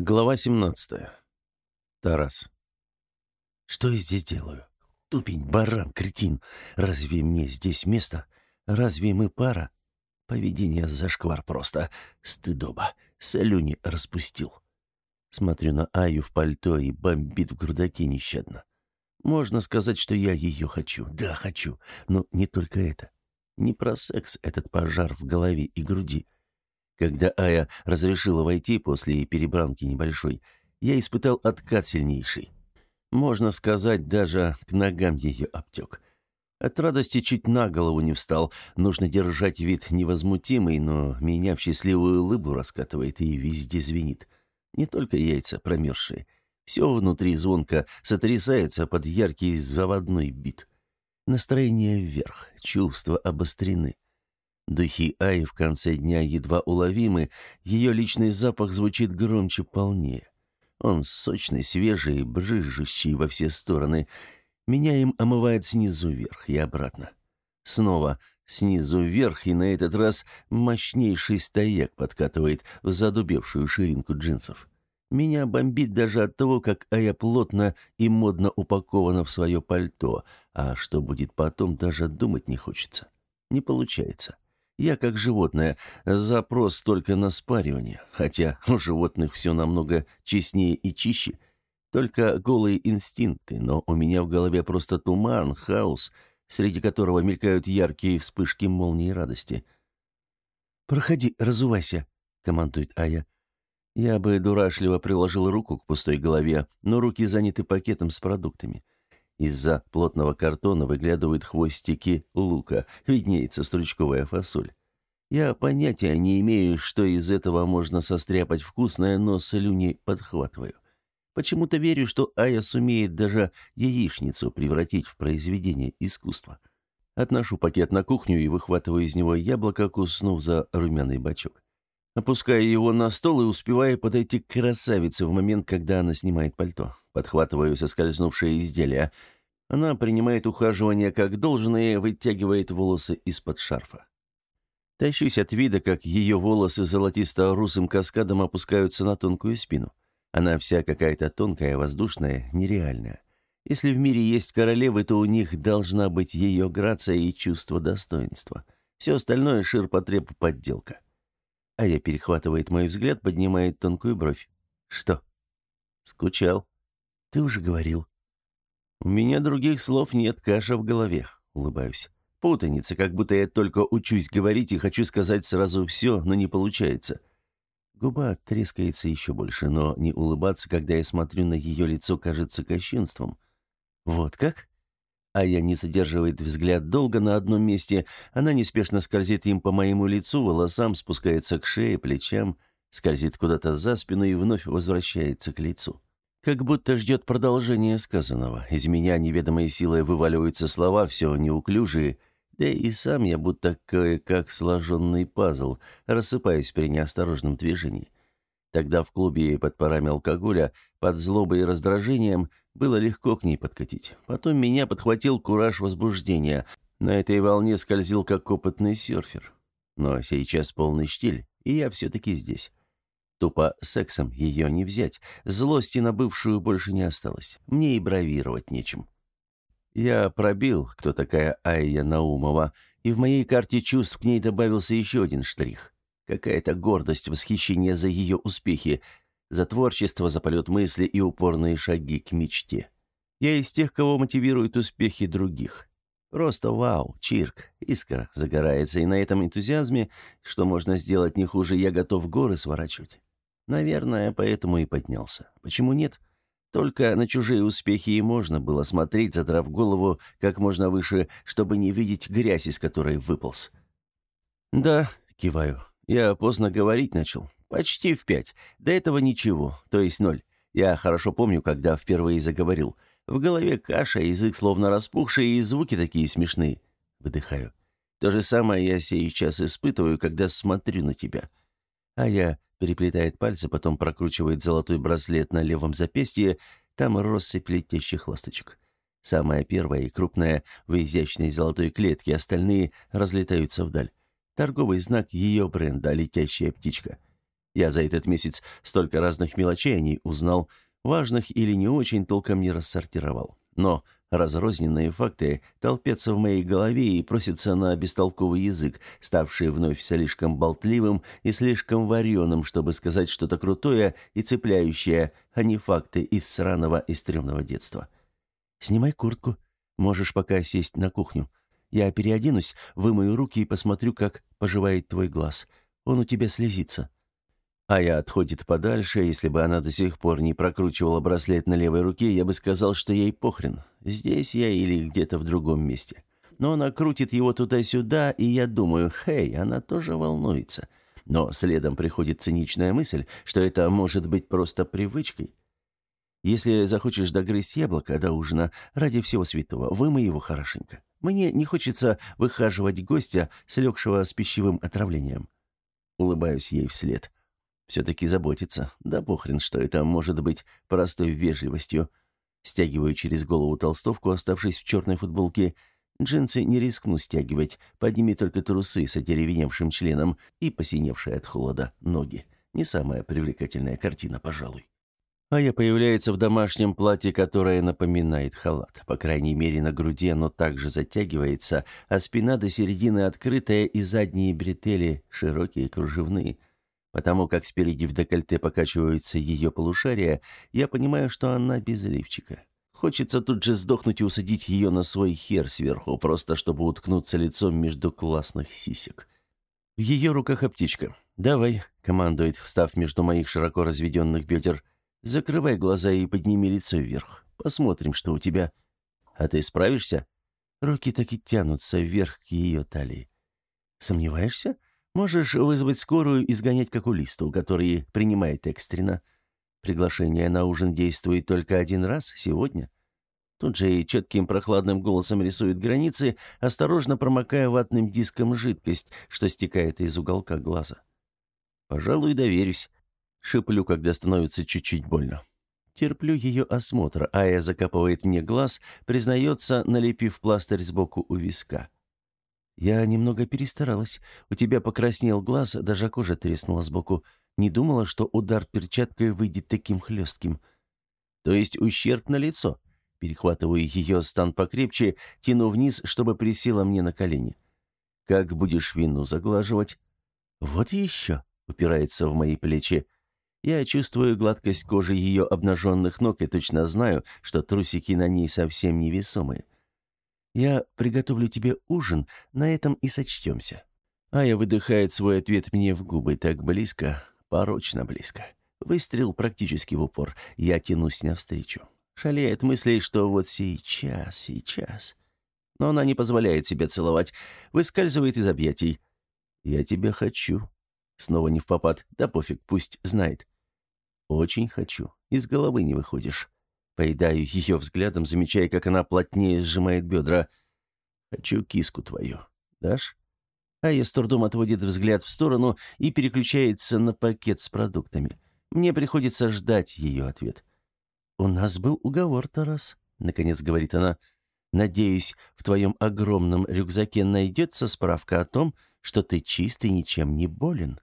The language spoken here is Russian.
Глава 17. Тарас. Что я здесь делаю? Тупень, баран, кретин. Разве мне здесь место? Разве мы пара? Поведение зашквар просто. Стыдоба. Слюни распустил. Смотрю на Аю в пальто и бомбит в грудаке нещадно. Можно сказать, что я ее хочу. Да, хочу. Но не только это. Не про секс этот пожар в голове и груди. Когда Ая разрешила войти после перебранки небольшой, я испытал откат сильнейший. Можно сказать, даже к ногам ее обтек. От радости чуть на голову не встал. Нужно держать вид невозмутимый, но меня в счастливую улыбу раскатывает и везде звенит. Не только яйца промерзшие. Все внутри звонко сотрясается под яркий заводной бит. Настроение вверх, чувства обострены. Духи Аи в конце дня едва уловимы, ее личный запах звучит громче, полнее. Он сочный, свежий, брыжущий во все стороны. Меня им омывает снизу вверх и обратно. Снова снизу вверх, и на этот раз мощнейший стояк подкатывает в задубевшую ширинку джинсов. Меня бомбит даже от того, как Ая плотно и модно упакована в свое пальто, а что будет потом, даже думать не хочется. Не получается. Я как животное, запрос только на спаривание, хотя у животных все намного честнее и чище. Только голые инстинкты, но у меня в голове просто туман, хаос, среди которого мелькают яркие вспышки молнии радости. «Проходи, разувайся», — командует Ая. Я бы дурашливо приложил руку к пустой голове, но руки заняты пакетом с продуктами. Из-за плотного картона выглядывают хвостики лука, виднеется стручковая фасоль. Я понятия не имею, что из этого можно состряпать вкусное, но слюни подхватываю. Почему-то верю, что Ая сумеет даже яичницу превратить в произведение искусства. Отношу пакет на кухню и выхватываю из него яблоко, куснув за румяный бачок. Опускаю его на стол и успеваю подойти к красавице в момент, когда она снимает пальто. Подхватываю соскользнувшее изделие. Она принимает ухаживание как должное вытягивает волосы из-под шарфа. Тащусь от вида, как ее волосы золотисто-русым каскадом опускаются на тонкую спину. Она вся какая-то тонкая, воздушная, нереальная. Если в мире есть королевы, то у них должна быть ее грация и чувство достоинства. Все остальное — ширпотреб подделка. А я перехватывает мой взгляд, поднимает тонкую бровь. «Что?» «Скучал». «Ты уже говорил». «У меня других слов нет, каша в голове», — улыбаюсь. Путаница, как будто я только учусь говорить и хочу сказать сразу все, но не получается. Губа трескается еще больше, но не улыбаться, когда я смотрю на ее лицо, кажется кощунством. Вот как? А я не задерживает взгляд долго на одном месте. Она неспешно скользит им по моему лицу, волосам, спускается к шее, плечам, скользит куда-то за спину и вновь возвращается к лицу. Как будто ждет продолжения сказанного. Из меня неведомой силой вываливаются слова, все неуклюжие, да и сам я будто кое-как сложенный пазл, рассыпаюсь при неосторожном движении. Тогда в клубе под парами алкоголя, под злобой и раздражением, было легко к ней подкатить. Потом меня подхватил кураж возбуждения. На этой волне скользил как опытный серфер. Но сейчас полный штиль, и я все-таки здесь. Тупо сексом ее не взять. Злости на бывшую больше не осталось. Мне и бравировать нечем. Я пробил, кто такая Айя Наумова, и в моей карте чувств к ней добавился еще один штрих. Какая-то гордость, восхищение за ее успехи, за творчество, за полет мысли и упорные шаги к мечте. Я из тех, кого мотивируют успехи других. Просто вау, чирк, искра загорается, и на этом энтузиазме, что можно сделать не хуже, я готов горы сворачивать. Наверное, поэтому и поднялся. Почему нет? Только на чужие успехи и можно было смотреть, задрав голову как можно выше, чтобы не видеть грязь, из которой выполз. «Да», — киваю, — «я поздно говорить начал. Почти в пять. До этого ничего, то есть ноль. Я хорошо помню, когда впервые заговорил. В голове каша, язык словно распухший, и звуки такие смешные. Выдыхаю. То же самое я сейчас испытываю, когда смотрю на тебя. А я переплетает пальцы, потом прокручивает золотой браслет на левом запястье, там россыпь летящих ласточек. Самая первая и крупная в изящной золотой клетке, остальные разлетаются вдаль. Торговый знак ее бренда «Летящая птичка». Я за этот месяц столько разных мелочей о ней узнал, важных или не очень толком не рассортировал. Но разрозненные факты толпятся в моей голове и просятся на бестолковый язык, ставший вновь слишком болтливым и слишком вареным, чтобы сказать что-то крутое и цепляющее, а не факты из сраного и стрёмного детства. «Снимай куртку. Можешь пока сесть на кухню. Я переоденусь, вымою руки и посмотрю, как поживает твой глаз. Он у тебя слезится». А я отходит подальше, если бы она до сих пор не прокручивала браслет на левой руке, я бы сказал, что ей похрен. Здесь я или где-то в другом месте. Но она крутит его туда-сюда, и я думаю, хей, она тоже волнуется. Но следом приходит циничная мысль, что это может быть просто привычкой. Если захочешь догрызть яблоко до ужина, ради всего святого, вымой его хорошенько. Мне не хочется выхаживать гостя, слегшего с пищевым отравлением. Улыбаюсь ей вслед. Все-таки заботится. Да похрен, что это может быть простой вежливостью. Стягиваю через голову толстовку, оставшись в черной футболке. Джинсы не рискну стягивать. Подними только трусы с одеревеневшим членом и посиневшие от холода ноги. Не самая привлекательная картина, пожалуй. А я появляется в домашнем платье, которое напоминает халат. По крайней мере, на груди оно также затягивается, а спина до середины открытая и задние бретели широкие кружевные. Потому как спереди в декольте покачиваются ее полушария, я понимаю, что она без лифчика. Хочется тут же сдохнуть и усадить ее на свой хер сверху, просто чтобы уткнуться лицом между классных сисек. В ее руках аптечка. «Давай», — командует, встав между моих широко разведенных бедер, — «закрывай глаза и подними лицо вверх. Посмотрим, что у тебя. А ты справишься?» Руки так и тянутся вверх к ее талии. «Сомневаешься?» Можешь вызвать скорую и сгонять к окулисту, который принимает экстренно. Приглашение на ужин действует только один раз, сегодня. Тут же и четким прохладным голосом рисует границы, осторожно промокая ватным диском жидкость, что стекает из уголка глаза. «Пожалуй, доверюсь», — шиплю, когда становится чуть-чуть больно. Терплю ее осмотр, Ая закапывает мне глаз, признается, налепив пластырь сбоку у виска. «Я немного перестаралась. У тебя покраснел глаз, даже кожа треснула сбоку. Не думала, что удар перчаткой выйдет таким хлестким». «То есть ущерб на лицо?» Перехватываю ее стан покрепче, тяну вниз, чтобы присела мне на колени. «Как будешь вину заглаживать?» «Вот еще», — упирается в мои плечи. Я чувствую гладкость кожи ее обнаженных ног и точно знаю, что трусики на ней совсем невесомые. Я приготовлю тебе ужин, на этом и сочтемся». Ая выдыхает свой ответ мне в губы так близко, порочно близко. Выстрел практически в упор. Я тянусь навстречу. Шалеет мыслей, что вот сейчас, сейчас. Но она не позволяет себе целовать. Выскальзывает из объятий. «Я тебя хочу». Снова не в попад. Да пофиг, пусть знает. «Очень хочу. Из головы не выходишь». Поедаю ее взглядом, замечая, как она плотнее сжимает бедра. «Хочу киску твою. Дашь?» А я с трудом отводит взгляд в сторону и переключается на пакет с продуктами. Мне приходится ждать ее ответ. «У нас был уговор, Тарас», — наконец говорит она. «Надеюсь, в твоем огромном рюкзаке найдется справка о том, что ты чистый, ничем не болен».